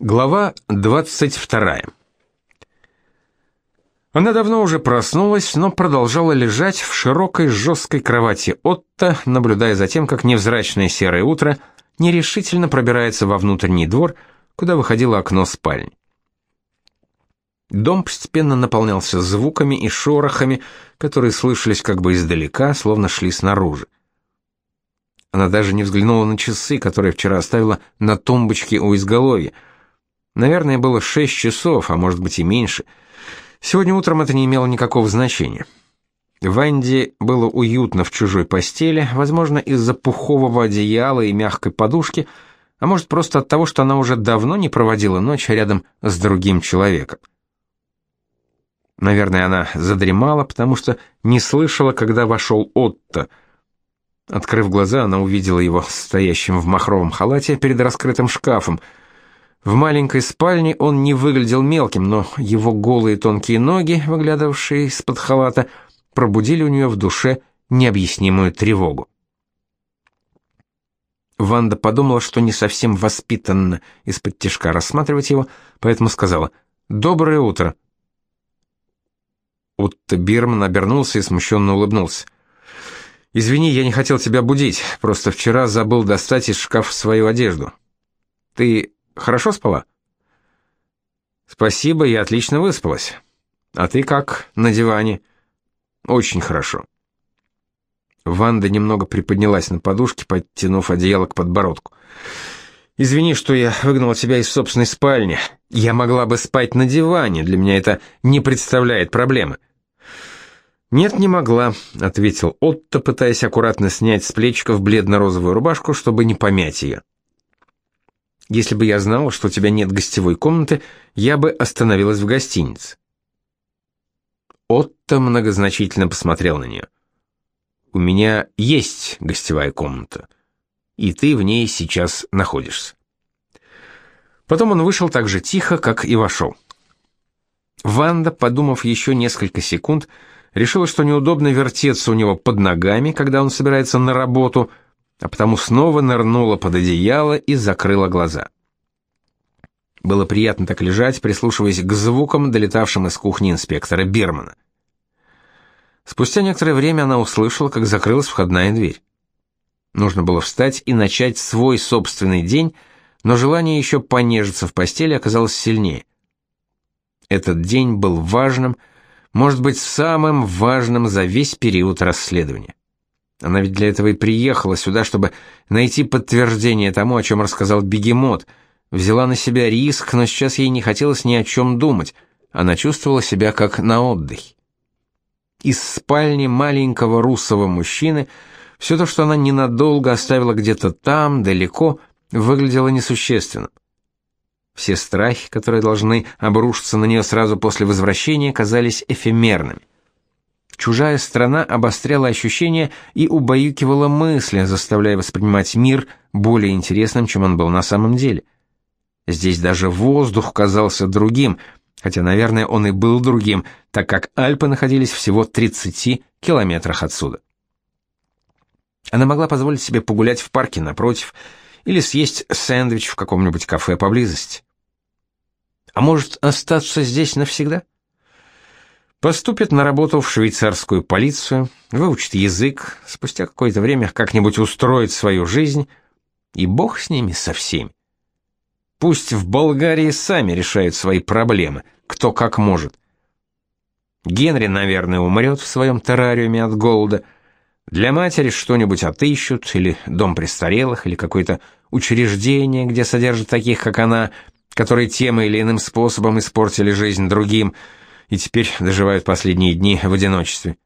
Глава 22. Она давно уже проснулась, но продолжала лежать в широкой жесткой кровати Отто, наблюдая за тем, как невзрачное серое утро нерешительно пробирается во внутренний двор, куда выходило окно спальни. Дом постепенно наполнялся звуками и шорохами, которые слышались как бы издалека, словно шли снаружи. Она даже не взглянула на часы, которые вчера оставила на тумбочке у изголовья — Наверное, было шесть часов, а может быть и меньше. Сегодня утром это не имело никакого значения. Ванде было уютно в чужой постели, возможно, из-за пухового одеяла и мягкой подушки, а может просто от того, что она уже давно не проводила ночь рядом с другим человеком. Наверное, она задремала, потому что не слышала, когда вошел Отто. Открыв глаза, она увидела его стоящим в махровом халате перед раскрытым шкафом — в маленькой спальне он не выглядел мелким, но его голые тонкие ноги, выглядывавшие из-под халата, пробудили у нее в душе необъяснимую тревогу. Ванда подумала, что не совсем воспитанно из-под тишка рассматривать его, поэтому сказала «Доброе утро». Утто Бирман обернулся и смущенно улыбнулся. «Извини, я не хотел тебя будить, просто вчера забыл достать из шкафа свою одежду. Ты Хорошо спала? Спасибо, я отлично выспалась. А ты как на диване? Очень хорошо. Ванда немного приподнялась на подушке, подтянув одеяло к подбородку. Извини, что я выгнала тебя из собственной спальни. Я могла бы спать на диване, для меня это не представляет проблемы. Нет, не могла, ответил Отто, пытаясь аккуратно снять с плечиков бледно-розовую рубашку, чтобы не помять ее. Если бы я знала, что у тебя нет гостевой комнаты, я бы остановилась в гостинице. Отто многозначительно посмотрел на нее. У меня есть гостевая комната, и ты в ней сейчас находишься. Потом он вышел так же тихо, как и вошел. Ванда, подумав еще несколько секунд, решила, что неудобно вертеться у него под ногами, когда он собирается на работу, а потому снова нырнула под одеяло и закрыла глаза. Было приятно так лежать, прислушиваясь к звукам, долетавшим из кухни инспектора Бирмана. Спустя некоторое время она услышала, как закрылась входная дверь. Нужно было встать и начать свой собственный день, но желание еще понежиться в постели оказалось сильнее. Этот день был важным, может быть, самым важным за весь период расследования. Она ведь для этого и приехала сюда, чтобы найти подтверждение тому, о чем рассказал Бегемот. Взяла на себя риск, но сейчас ей не хотелось ни о чем думать. Она чувствовала себя как на отдыхе. Из спальни маленького русого мужчины все то, что она ненадолго оставила где-то там, далеко, выглядело несущественным. Все страхи, которые должны обрушиться на нее сразу после возвращения, казались эфемерными. Чужая страна обостряла ощущения и убаюкивала мысли, заставляя воспринимать мир более интересным, чем он был на самом деле. Здесь даже воздух казался другим, хотя, наверное, он и был другим, так как Альпы находились всего в 30 километрах отсюда. Она могла позволить себе погулять в парке напротив или съесть сэндвич в каком-нибудь кафе поблизости. А может, остаться здесь навсегда? — Поступит на работу в швейцарскую полицию, выучит язык, спустя какое-то время как-нибудь устроит свою жизнь, и бог с ними со всеми. Пусть в Болгарии сами решают свои проблемы, кто как может. Генри, наверное, умрет в своем террариуме от голода. Для матери что-нибудь отыщут, или дом престарелых, или какое-то учреждение, где содержат таких, как она, которые тем или иным способом испортили жизнь другим – и теперь доживают последние дни в одиночестве.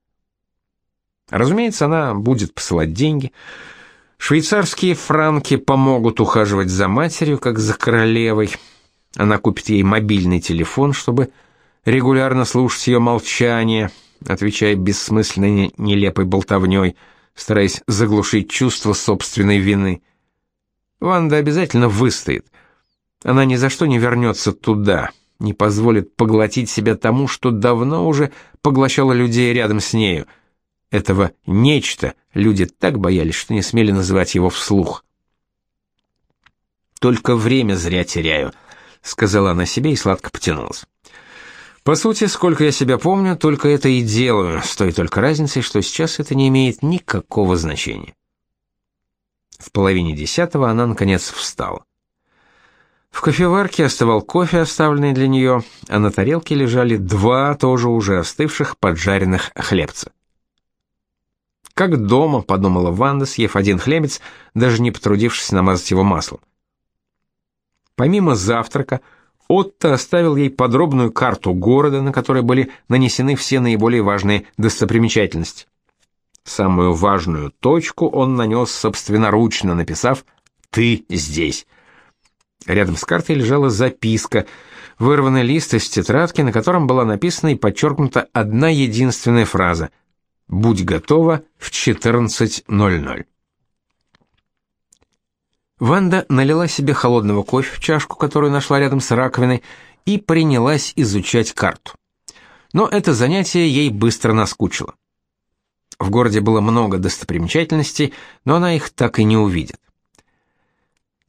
Разумеется, она будет посылать деньги. Швейцарские франки помогут ухаживать за матерью, как за королевой. Она купит ей мобильный телефон, чтобы регулярно слушать ее молчание, отвечая бессмысленной нелепой болтовней, стараясь заглушить чувство собственной вины. Ванда обязательно выстоит. Она ни за что не вернется туда, не позволит поглотить себя тому, что давно уже поглощало людей рядом с нею. Этого нечто люди так боялись, что не смели называть его вслух. Только время зря теряю, сказала она себе и сладко потянулась. По сути, сколько я себя помню, только это и делаю, с той только разницей, что сейчас это не имеет никакого значения. В половине десятого она наконец встала. В кофеварке остывал кофе, оставленный для нее, а на тарелке лежали два тоже уже остывших поджаренных хлебца. Как дома, подумала Ванда, съев один хлебец, даже не потрудившись намазать его маслом. Помимо завтрака, Отто оставил ей подробную карту города, на которой были нанесены все наиболее важные достопримечательности. Самую важную точку он нанес собственноручно, написав «Ты здесь». Рядом с картой лежала записка, вырванный лист из тетрадки, на котором была написана и подчеркнута одна единственная фраза «Будь готова в 14.00». Ванда налила себе холодного кофе в чашку, которую нашла рядом с раковиной, и принялась изучать карту. Но это занятие ей быстро наскучило. В городе было много достопримечательностей, но она их так и не увидит.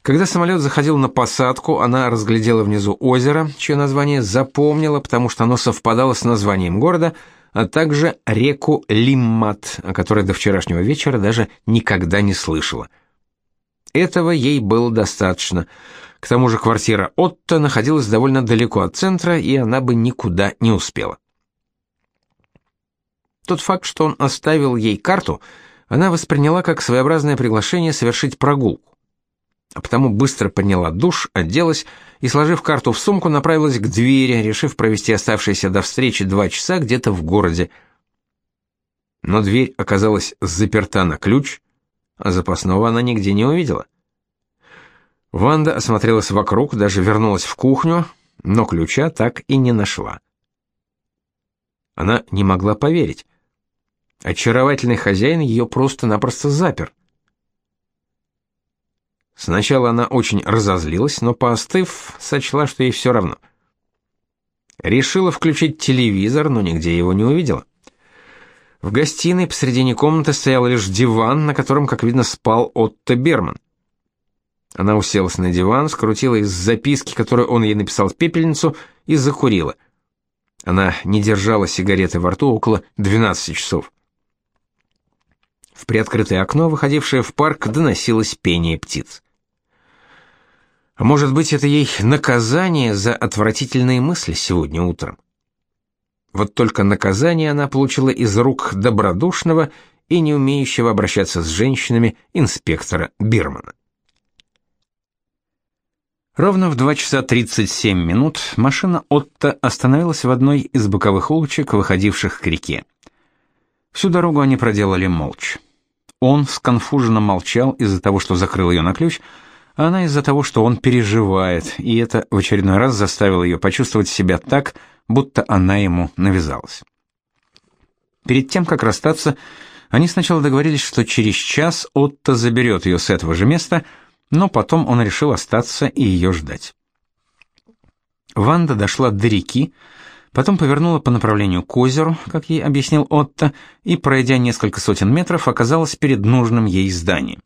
Когда самолет заходил на посадку, она разглядела внизу озеро, чье название запомнила, потому что оно совпадало с названием города, а также реку Лиммат, о которой до вчерашнего вечера даже никогда не слышала. Этого ей было достаточно. К тому же квартира Отто находилась довольно далеко от центра, и она бы никуда не успела. Тот факт, что он оставил ей карту, она восприняла как своеобразное приглашение совершить прогулку а потому быстро подняла душ, оделась и, сложив карту в сумку, направилась к двери, решив провести оставшиеся до встречи два часа где-то в городе. Но дверь оказалась заперта на ключ, а запасного она нигде не увидела. Ванда осмотрелась вокруг, даже вернулась в кухню, но ключа так и не нашла. Она не могла поверить. Очаровательный хозяин ее просто-напросто запер. Сначала она очень разозлилась, но поостыв, сочла, что ей все равно. Решила включить телевизор, но нигде его не увидела. В гостиной посредине комнаты стоял лишь диван, на котором, как видно, спал Отто Берман. Она уселась на диван, скрутила из записки, которую он ей написал в пепельницу, и закурила. Она не держала сигареты во рту около 12 часов. В приоткрытое окно, выходившее в парк, доносилось пение птиц. Может быть, это ей наказание за отвратительные мысли сегодня утром? Вот только наказание она получила из рук добродушного и не умеющего обращаться с женщинами инспектора Бирмана. Ровно в 2 часа 37 минут машина Отто остановилась в одной из боковых улочек, выходивших к реке. Всю дорогу они проделали молча. Он сконфуженно молчал из-за того, что закрыл ее на ключ, а она из-за того, что он переживает, и это в очередной раз заставило ее почувствовать себя так, будто она ему навязалась. Перед тем, как расстаться, они сначала договорились, что через час Отто заберет ее с этого же места, но потом он решил остаться и ее ждать. Ванда дошла до реки, потом повернула по направлению к озеру, как ей объяснил Отто, и, пройдя несколько сотен метров, оказалась перед нужным ей зданием.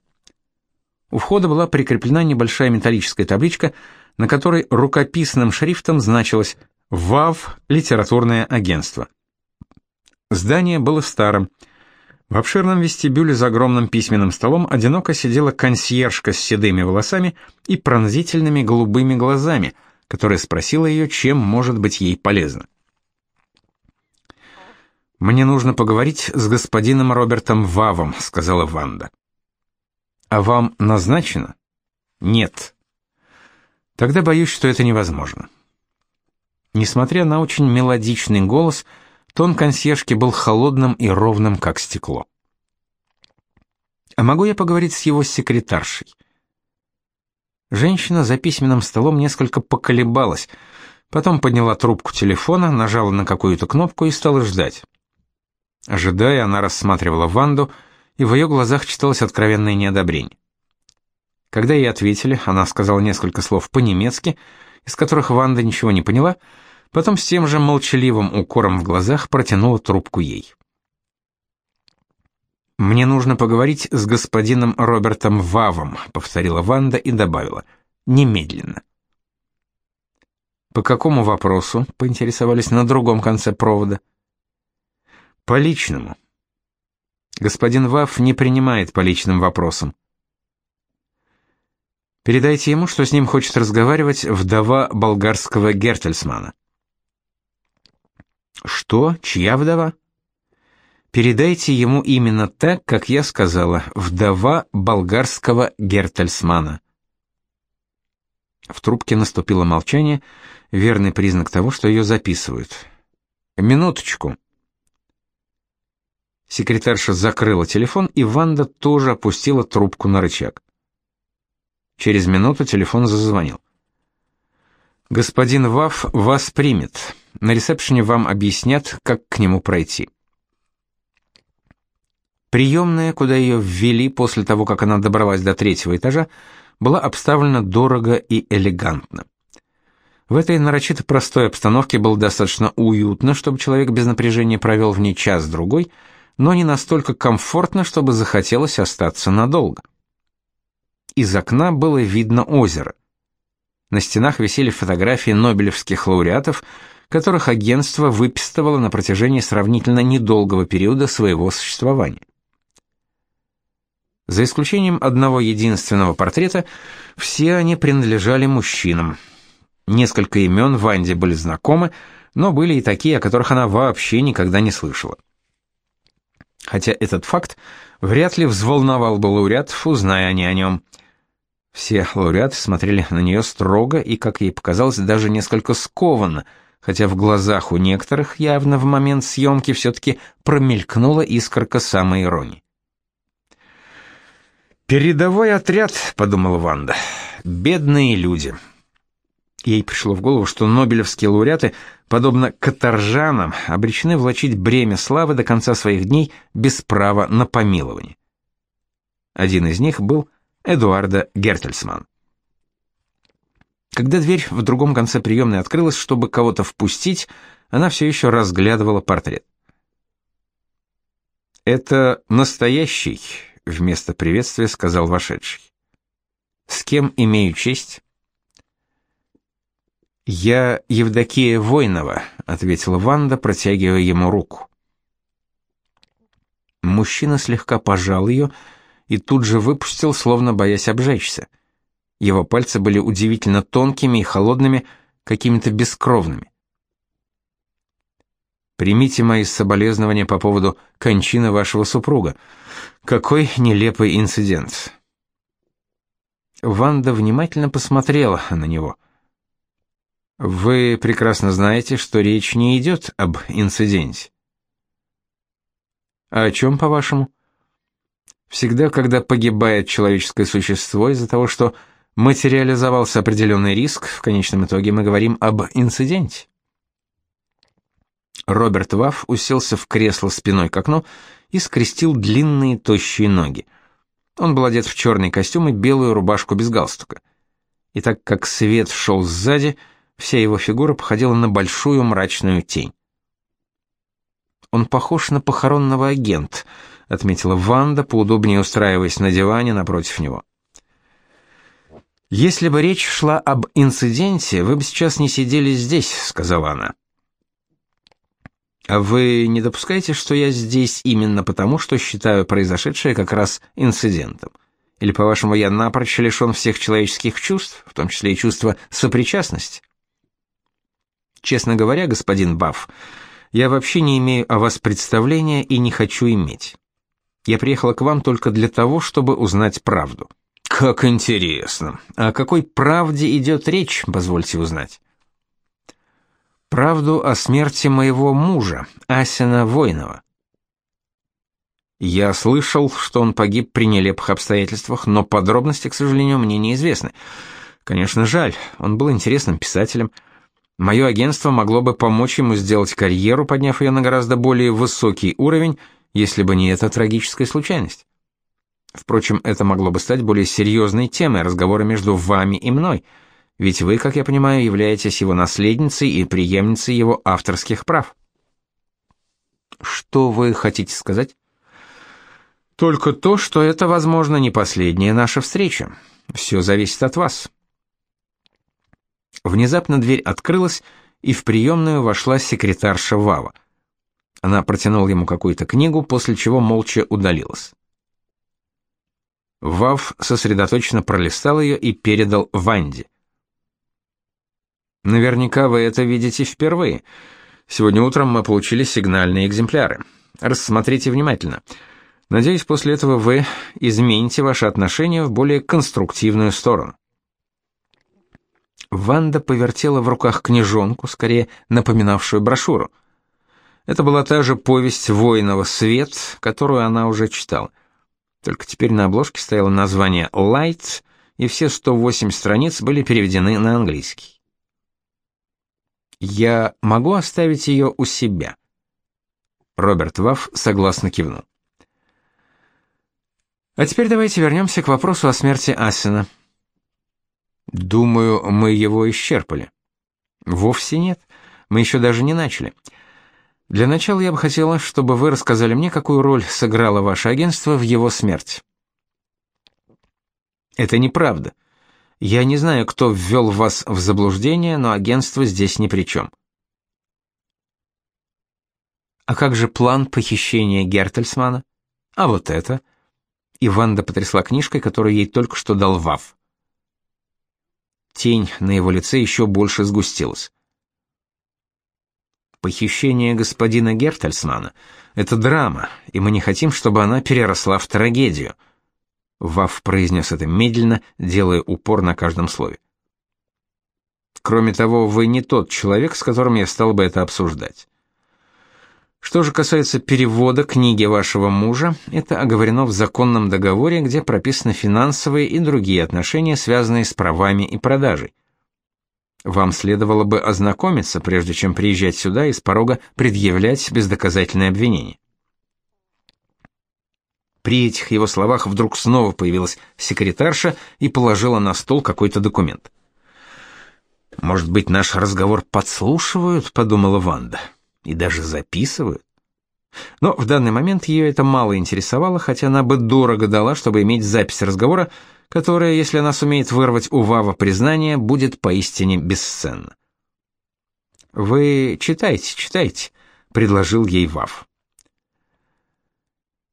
У входа была прикреплена небольшая металлическая табличка, на которой рукописным шрифтом значилось «ВАВ. Литературное агентство». Здание было старым. В обширном вестибюле за огромным письменным столом одиноко сидела консьержка с седыми волосами и пронзительными голубыми глазами, которая спросила ее, чем может быть ей полезно. «Мне нужно поговорить с господином Робертом Вавом», — сказала Ванда. А вам назначено? Нет. Тогда боюсь, что это невозможно. Несмотря на очень мелодичный голос, тон консьержки был холодным и ровным, как стекло. А могу я поговорить с его секретаршей? Женщина за письменным столом несколько поколебалась, потом подняла трубку телефона, нажала на какую-то кнопку и стала ждать. Ожидая, она рассматривала Ванду, и в ее глазах читалось откровенное неодобрение. Когда ей ответили, она сказала несколько слов по-немецки, из которых Ванда ничего не поняла, потом с тем же молчаливым укором в глазах протянула трубку ей. «Мне нужно поговорить с господином Робертом Вавом», — повторила Ванда и добавила. «Немедленно». По какому вопросу? поинтересовались на другом конце провода. По личному. Господин Ваф не принимает по личным вопросам. Передайте ему, что с ним хочет разговаривать вдова болгарского Гертельсмана. Что? Чья вдова? Передайте ему именно так, как я сказала, вдова болгарского Гертельсмана. В трубке наступило молчание, верный признак того, что ее записывают. Минуточку. Секретарша закрыла телефон, и Ванда тоже опустила трубку на рычаг. Через минуту телефон зазвонил. Господин Ваф вас примет. На ресепшене вам объяснят, как к нему пройти. Приемная, куда ее ввели после того, как она добралась до третьего этажа, была обставлена дорого и элегантно. В этой нарочито простой обстановке было достаточно уютно, чтобы человек без напряжения провел в ней час-другой, но не настолько комфортно, чтобы захотелось остаться надолго. Из окна было видно озеро. На стенах висели фотографии нобелевских лауреатов, которых агентство выписывало на протяжении сравнительно недолгого периода своего существования. За исключением одного единственного портрета, все они принадлежали мужчинам. Несколько имен Ванде были знакомы, но были и такие, о которых она вообще никогда не слышала. Хотя этот факт вряд ли взволновал бы лауреатов, узная они о нем – все лауреаты смотрели на нее строго и, как ей показалось, даже несколько скованно, хотя в глазах у некоторых явно в момент съемки все-таки промелькнула искорка самой иронии. «Передовой отряд», — подумала Ванда, — «бедные люди». Ей пришло в голову, что нобелевские лауреаты, подобно каторжанам, обречены влачить бремя славы до конца своих дней без права на помилование. Один из них был Эдуарда Гертельсман. Когда дверь в другом конце приемной открылась, чтобы кого-то впустить, она все еще разглядывала портрет. «Это настоящий», — вместо приветствия сказал вошедший. «С кем имею честь?» «Я Евдокия Войнова», — ответила Ванда, протягивая ему руку. Мужчина слегка пожал ее, — и тут же выпустил, словно боясь обжечься. Его пальцы были удивительно тонкими и холодными, какими-то бескровными. Примите мои соболезнования по поводу кончины вашего супруга. Какой нелепый инцидент. Ванда внимательно посмотрела на него. Вы прекрасно знаете, что речь не идет об инциденте. А о чем, по-вашему? Всегда, когда погибает человеческое существо из-за того, что материализовался определенный риск, в конечном итоге мы говорим об инциденте. Роберт Вафф уселся в кресло спиной к окну и скрестил длинные тощие ноги. Он был одет в черный костюм и белую рубашку без галстука. И так как свет шел сзади, вся его фигура походила на большую мрачную тень. Он похож на похоронного агента — отметила Ванда, поудобнее устраиваясь на диване напротив него. Если бы речь шла об инциденте, вы бы сейчас не сидели здесь, сказала она. А вы не допускаете, что я здесь именно потому, что считаю произошедшее как раз инцидентом? Или, по-вашему, я напрочь лишен всех человеческих чувств, в том числе и чувства сопричастности? Честно говоря, господин Бафф, я вообще не имею о вас представления и не хочу иметь. Я приехала к вам только для того, чтобы узнать правду. Как интересно. О какой правде идет речь, позвольте узнать? Правду о смерти моего мужа, Асина Войнова. Я слышал, что он погиб при нелепых обстоятельствах, но подробности, к сожалению, мне неизвестны. Конечно, жаль. Он был интересным писателем. Мое агентство могло бы помочь ему сделать карьеру, подняв ее на гораздо более высокий уровень, если бы не эта трагическая случайность. Впрочем, это могло бы стать более серьезной темой разговора между вами и мной, ведь вы, как я понимаю, являетесь его наследницей и преемницей его авторских прав. Что вы хотите сказать? Только то, что это, возможно, не последняя наша встреча. Все зависит от вас. Внезапно дверь открылась, и в приемную вошла секретарша Вава. Она протянула ему какую-то книгу, после чего молча удалилась. Вав сосредоточенно пролистал ее и передал Ванде. Наверняка вы это видите впервые. Сегодня утром мы получили сигнальные экземпляры. Рассмотрите внимательно. Надеюсь, после этого вы измените ваши отношения в более конструктивную сторону. Ванда повертела в руках книжонку, скорее напоминавшую брошюру. Это была та же повесть Воинова свет, которую она уже читала. Только теперь на обложке стояло название Light, и все 108 страниц были переведены на английский. Я могу оставить ее у себя. Роберт Вафф согласно кивнул. А теперь давайте вернемся к вопросу о смерти Асина. Думаю, мы его исчерпали. Вовсе нет. Мы еще даже не начали. Для начала я бы хотела, чтобы вы рассказали мне, какую роль сыграло ваше агентство в его смерти. Это неправда. Я не знаю, кто ввел вас в заблуждение, но агентство здесь ни при чем. А как же план похищения Гертельсмана? А вот это. Иванда потрясла книжкой, которую ей только что дал Вав. Тень на его лице еще больше сгустилась. Похищение господина Гертельсмана — это драма, и мы не хотим, чтобы она переросла в трагедию. Вав произнес это медленно, делая упор на каждом слове. Кроме того, вы не тот человек, с которым я стал бы это обсуждать. Что же касается перевода книги вашего мужа, это оговорено в законном договоре, где прописаны финансовые и другие отношения, связанные с правами и продажей. Вам следовало бы ознакомиться, прежде чем приезжать сюда и с порога предъявлять бездоказательные обвинения. При этих его словах вдруг снова появилась секретарша и положила на стол какой-то документ. Может быть, наш разговор подслушивают, подумала Ванда, и даже записывают. Но в данный момент ее это мало интересовало, хотя она бы дорого дала, чтобы иметь запись разговора, которая, если она сумеет вырвать у Вава признание, будет поистине бесценна. «Вы читайте, читайте», — предложил ей Вав.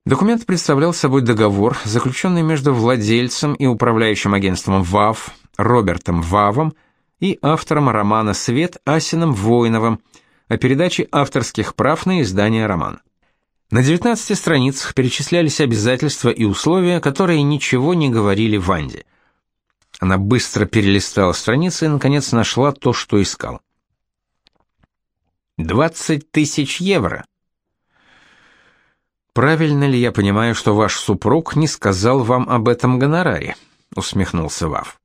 Документ представлял собой договор, заключенный между владельцем и управляющим агентством ВАВ, Робертом Вавом, и автором романа «Свет» Асином Воиновым о передаче авторских прав на издание романа. На 19 страницах перечислялись обязательства и условия, которые ничего не говорили Ванде. Она быстро перелистала страницы и, наконец, нашла то, что искала. «Двадцать тысяч евро!» «Правильно ли я понимаю, что ваш супруг не сказал вам об этом гонораре?» — усмехнулся Вав.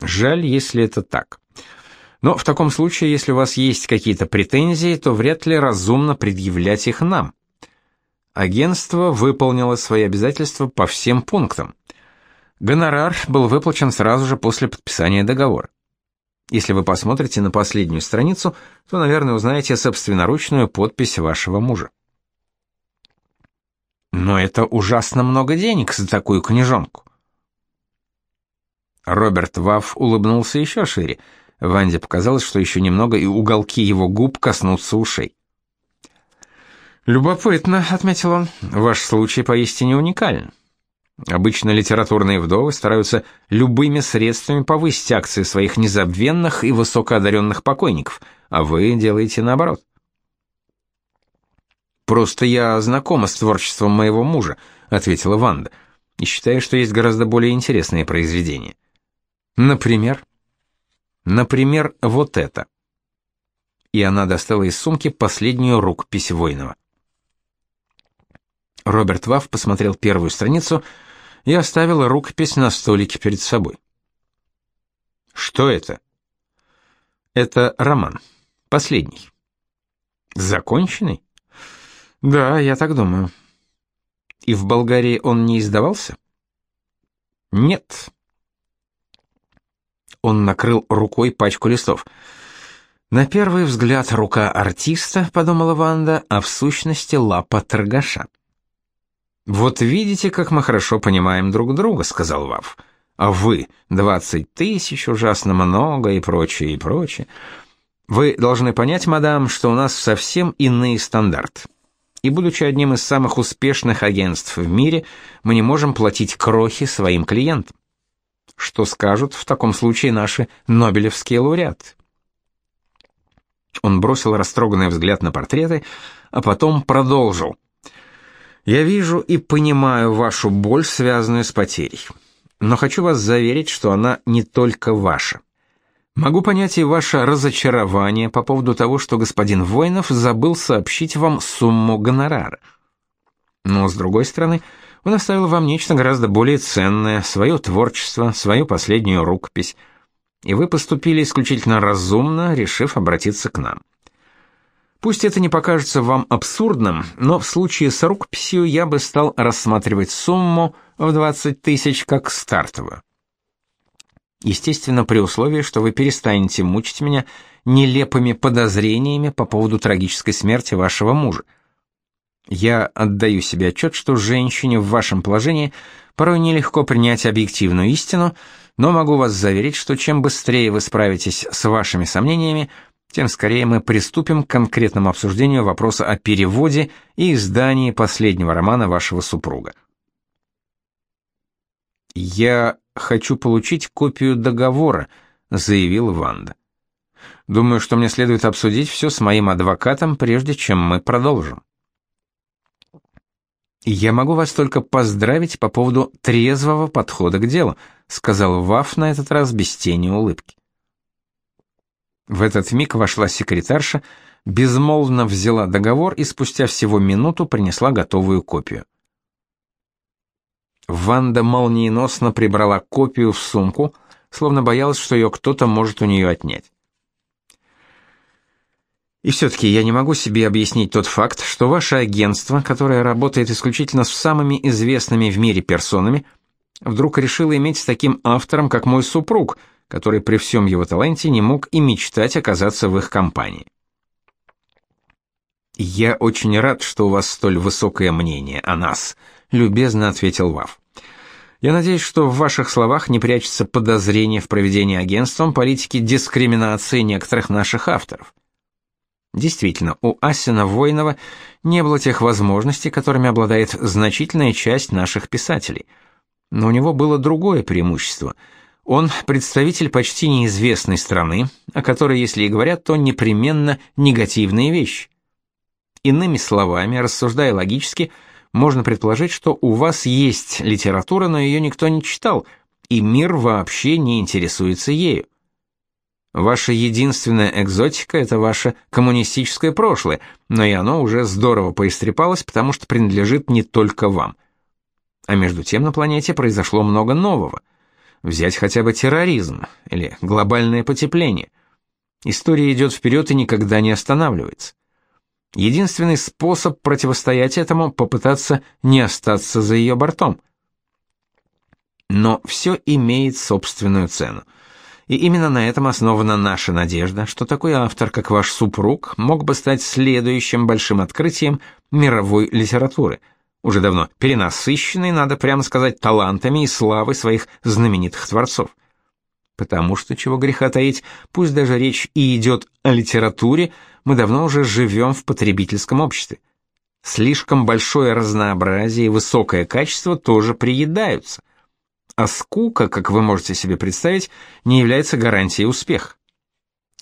«Жаль, если это так. Но в таком случае, если у вас есть какие-то претензии, то вряд ли разумно предъявлять их нам. Агентство выполнило свои обязательства по всем пунктам. Гонорар был выплачен сразу же после подписания договора. Если вы посмотрите на последнюю страницу, то, наверное, узнаете собственноручную подпись вашего мужа. Но это ужасно много денег за такую книжонку. Роберт Вафф улыбнулся еще шире. Ванде показалось, что еще немного и уголки его губ коснутся ушей. «Любопытно», — отметил он, — «ваш случай поистине уникален. Обычно литературные вдовы стараются любыми средствами повысить акции своих незабвенных и высокоодаренных покойников, а вы делаете наоборот». «Просто я знакома с творчеством моего мужа», — ответила Ванда, — «и считаю, что есть гораздо более интересные произведения». «Например?» «Например, вот это». И она достала из сумки последнюю рукопись Войнова. Роберт Вафф посмотрел первую страницу и оставил рукопись на столике перед собой. Что это? Это роман. Последний. Законченный? Да, я так думаю. И в Болгарии он не издавался? Нет. Он накрыл рукой пачку листов. На первый взгляд рука артиста, подумала Ванда, а в сущности лапа торгаша. Вот видите, как мы хорошо понимаем друг друга, сказал Вав. а вы 20 тысяч, ужасно много и прочее, и прочее. Вы должны понять, мадам, что у нас совсем иные стандарты. И будучи одним из самых успешных агентств в мире, мы не можем платить крохи своим клиентам. Что скажут в таком случае наши нобелевские лауреаты? Он бросил растроганный взгляд на портреты, а потом продолжил. Я вижу и понимаю вашу боль, связанную с потерей. Но хочу вас заверить, что она не только ваша. Могу понять и ваше разочарование по поводу того, что господин Воинов забыл сообщить вам сумму гонорара. Но, с другой стороны, он оставил вам нечто гораздо более ценное, свое творчество, свою последнюю рукопись, и вы поступили исключительно разумно, решив обратиться к нам. Пусть это не покажется вам абсурдным, но в случае с рукописью я бы стал рассматривать сумму в 20 тысяч как стартовую. Естественно, при условии, что вы перестанете мучить меня нелепыми подозрениями по поводу трагической смерти вашего мужа. Я отдаю себе отчет, что женщине в вашем положении порой нелегко принять объективную истину, но могу вас заверить, что чем быстрее вы справитесь с вашими сомнениями, тем скорее мы приступим к конкретному обсуждению вопроса о переводе и издании последнего романа вашего супруга. Я хочу получить копию договора, заявил Ванда. Думаю, что мне следует обсудить все с моим адвокатом, прежде чем мы продолжим. Я могу вас только поздравить по поводу трезвого подхода к делу, сказал Ваф на этот раз без тени улыбки. В этот миг вошла секретарша, безмолвно взяла договор и спустя всего минуту принесла готовую копию. Ванда молниеносно прибрала копию в сумку, словно боялась, что ее кто-то может у нее отнять. И все-таки я не могу себе объяснить тот факт, что ваше агентство, которое работает исключительно с самыми известными в мире персонами, вдруг решило иметь таким автором, как мой супруг, который при всем его таланте не мог и мечтать оказаться в их компании. «Я очень рад, что у вас столь высокое мнение о нас», — любезно ответил Вав. Я надеюсь, что в ваших словах не прячется подозрение в проведении агентством политики дискриминации некоторых наших авторов. Действительно, у Асина Войнова не было тех возможностей, которыми обладает значительная часть наших писателей. Но у него было другое преимущество. Он представитель почти неизвестной страны, о которой, если и говорят, то непременно негативные вещи. Иными словами, рассуждая логически, можно предположить, что у вас есть литература, но ее никто не читал, и мир вообще не интересуется ею. Ваша единственная экзотика это ваше коммунистическое прошлое, но и оно уже здорово поистрепалось, потому что принадлежит не только вам. А между тем на планете произошло много нового. Взять хотя бы терроризм или глобальное потепление. История идет вперед и никогда не останавливается. Единственный способ противостоять этому попытаться не остаться за ее бортом. Но все имеет собственную цену. И именно на этом основана наша надежда, что такой автор, как ваш супруг, мог бы стать следующим большим открытием мировой литературы, уже давно перенасыщенной, надо прямо сказать, талантами и славой своих знаменитых творцов. Потому что, чего греха таить, пусть даже речь и идет о литературе, мы давно уже живем в потребительском обществе. Слишком большое разнообразие и высокое качество тоже приедаются. А скука, как вы можете себе представить, не является гарантией успеха.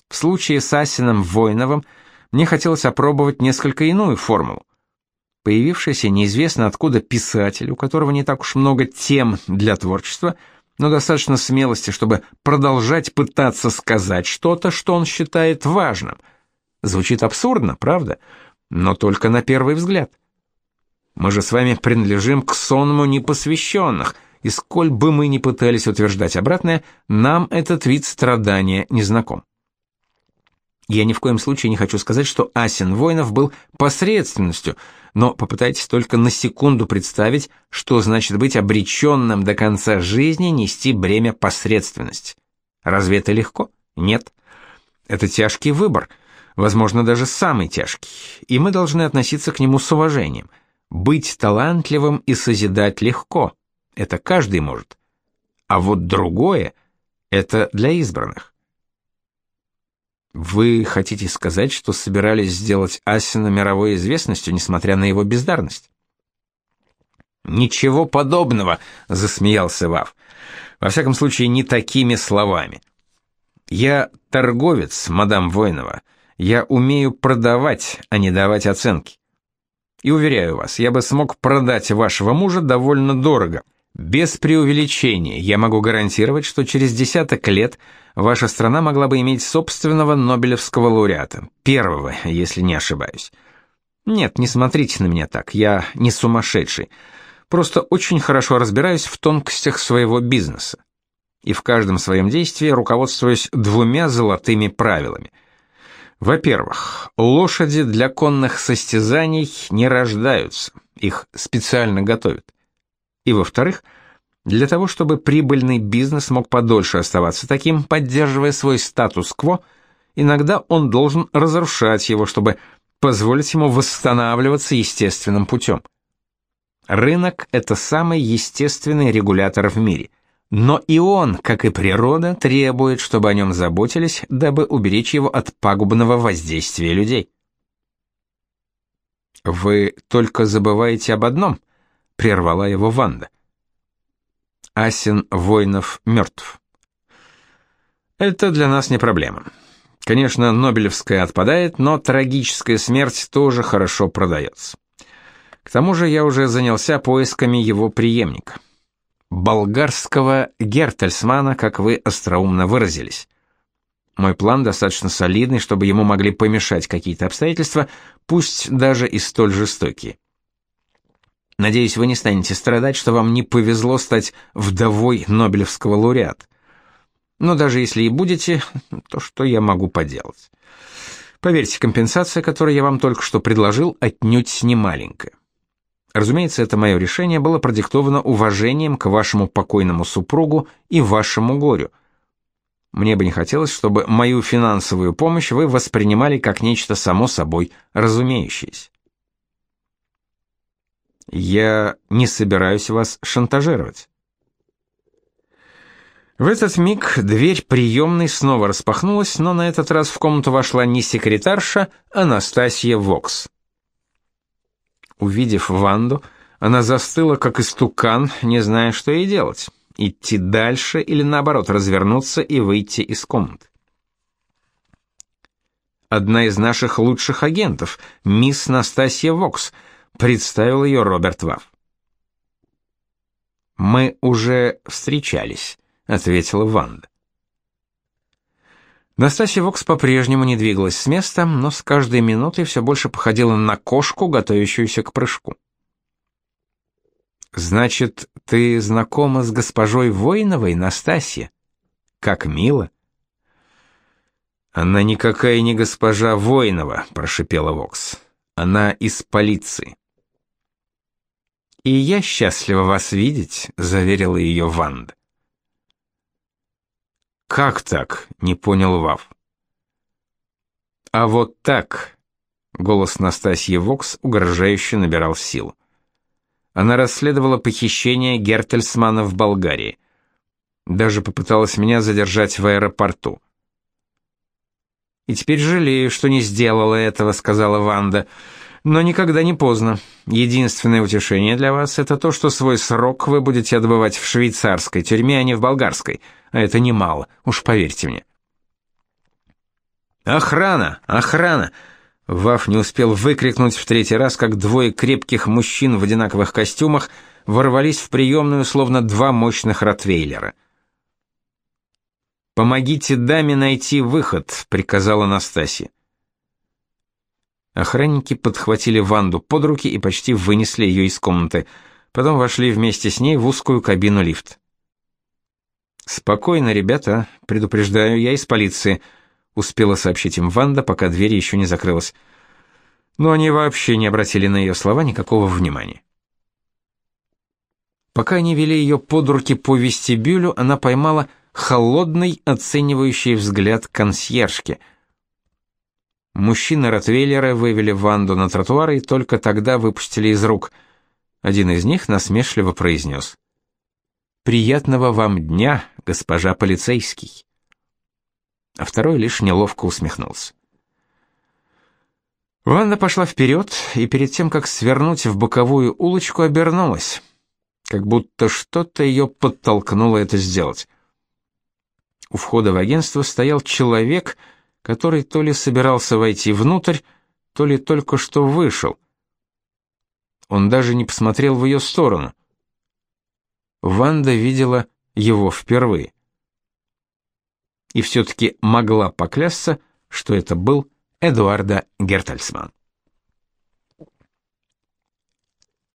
В случае с Асином Войновым мне хотелось опробовать несколько иную формулу. Появившийся неизвестно откуда писатель, у которого не так уж много тем для творчества – но достаточно смелости, чтобы продолжать пытаться сказать что-то, что он считает важным. Звучит абсурдно, правда? Но только на первый взгляд. Мы же с вами принадлежим к сонму непосвященных, и сколь бы мы ни пытались утверждать обратное, нам этот вид страдания не знаком. Я ни в коем случае не хочу сказать, что Асин Воинов был посредственностью – но попытайтесь только на секунду представить, что значит быть обреченным до конца жизни нести бремя посредственности. Разве это легко? Нет. Это тяжкий выбор, возможно, даже самый тяжкий, и мы должны относиться к нему с уважением. Быть талантливым и созидать легко. Это каждый может. а вот другое — это для избранных. Вы хотите сказать, что собирались сделать Асина мировой известностью, несмотря на его бездарность? Ничего подобного, засмеялся Вав. Во всяком случае, не такими словами. Я торговец, мадам Войнова. Я умею продавать, а не давать оценки. И уверяю вас, я бы смог продать вашего мужа довольно дорого. Без преувеличения я могу гарантировать, что через десяток лет ваша страна могла бы иметь собственного Нобелевского лауреата, первого, если не ошибаюсь. Нет, не смотрите на меня так, я не сумасшедший. Просто очень хорошо разбираюсь в тонкостях своего бизнеса. И в каждом своем действии руководствуюсь двумя золотыми правилами. Во-первых, лошади для конных состязаний не рождаются, их специально готовят. И во-вторых, для того, чтобы прибыльный бизнес мог подольше оставаться таким, поддерживая свой статус-кво, иногда он должен разрушать его, чтобы позволить ему восстанавливаться естественным путем. Рынок – это самый естественный регулятор в мире. Но и он, как и природа, требует, чтобы о нем заботились, дабы уберечь его от пагубного воздействия людей. «Вы только забываете об одном», — прервала его Ванда. «Асин Воинов мертв». «Это для нас не проблема. Конечно, Нобелевская отпадает, но трагическая смерть тоже хорошо продается. К тому же я уже занялся поисками его преемника. Болгарского Гертельсмана, как вы остроумно выразились. Мой план достаточно солидный, чтобы ему могли помешать какие-то обстоятельства, пусть даже и столь жестокие. Надеюсь, вы не станете страдать, что вам не повезло стать вдовой Нобелевского лауреата. Но даже если и будете, то что я могу поделать? Поверьте, компенсация, которую я вам только что предложил, отнюдь не маленькая. Разумеется, это мое решение было продиктовано уважением к вашему покойному супругу и вашему горю. Мне бы не хотелось, чтобы мою финансовую помощь вы воспринимали как нечто само собой разумеющееся. Я не собираюсь вас шантажировать. В этот миг дверь приемной снова распахнулась, но на этот раз в комнату вошла не секретарша, а Анастасия Вокс. Увидев Ванду, она застыла, как истукан, не зная, что ей делать. Идти дальше или, наоборот, развернуться и выйти из комнаты. Одна из наших лучших агентов, мисс Настасья Вокс, представил ее Роберт Вафф. «Мы уже встречались», — ответила Ванда. Настасья Вокс по-прежнему не двигалась с места, но с каждой минутой все больше походила на кошку, готовящуюся к прыжку. «Значит, ты знакома с госпожой Воиновой, Настасья? Как мило!» «Она никакая не госпожа Воинова», — прошипела Вокс. «Она из полиции». «И я счастлива вас видеть», — заверила ее Ванда. Как так? не понял Вав. А вот так. Голос Настасьи Вокс угрожающе набирал силу. Она расследовала похищение Гертельсмана в Болгарии. Даже попыталась меня задержать в аэропорту. И теперь жалею, что не сделала этого, сказала Ванда. Но никогда не поздно. Единственное утешение для вас это то, что свой срок вы будете отбывать в швейцарской тюрьме, а не в болгарской а это немало, уж поверьте мне. Охрана, охрана. Ваф не успел выкрикнуть в третий раз, как двое крепких мужчин в одинаковых костюмах ворвались в приемную, словно два мощных ротвейлера. Помогите даме найти выход, приказала Настасья. Охранники подхватили Ванду под руки и почти вынесли ее из комнаты. Потом вошли вместе с ней в узкую кабину лифта. Спокойно, ребята, предупреждаю, я из полиции, успела сообщить им Ванда, пока дверь еще не закрылась. Но они вообще не обратили на ее слова никакого внимания. Пока они вели ее под руки по вестибюлю, она поймала холодный, оценивающий взгляд консьержки. Мужчины Ротвейлера вывели Ванду на тротуар и только тогда выпустили из рук. Один из них насмешливо произнес. Приятного вам дня, госпожа полицейский. А второй лишь неловко усмехнулся. Ванда пошла вперед и перед тем, как свернуть в боковую улочку, обернулась, как будто что-то ее подтолкнуло это сделать. У входа в агентство стоял человек, который то ли собирался войти внутрь, то ли только что вышел. Он даже не посмотрел в ее сторону. Ванда видела его впервые. И все-таки могла поклясться, что это был Эдуарда Гертельсман.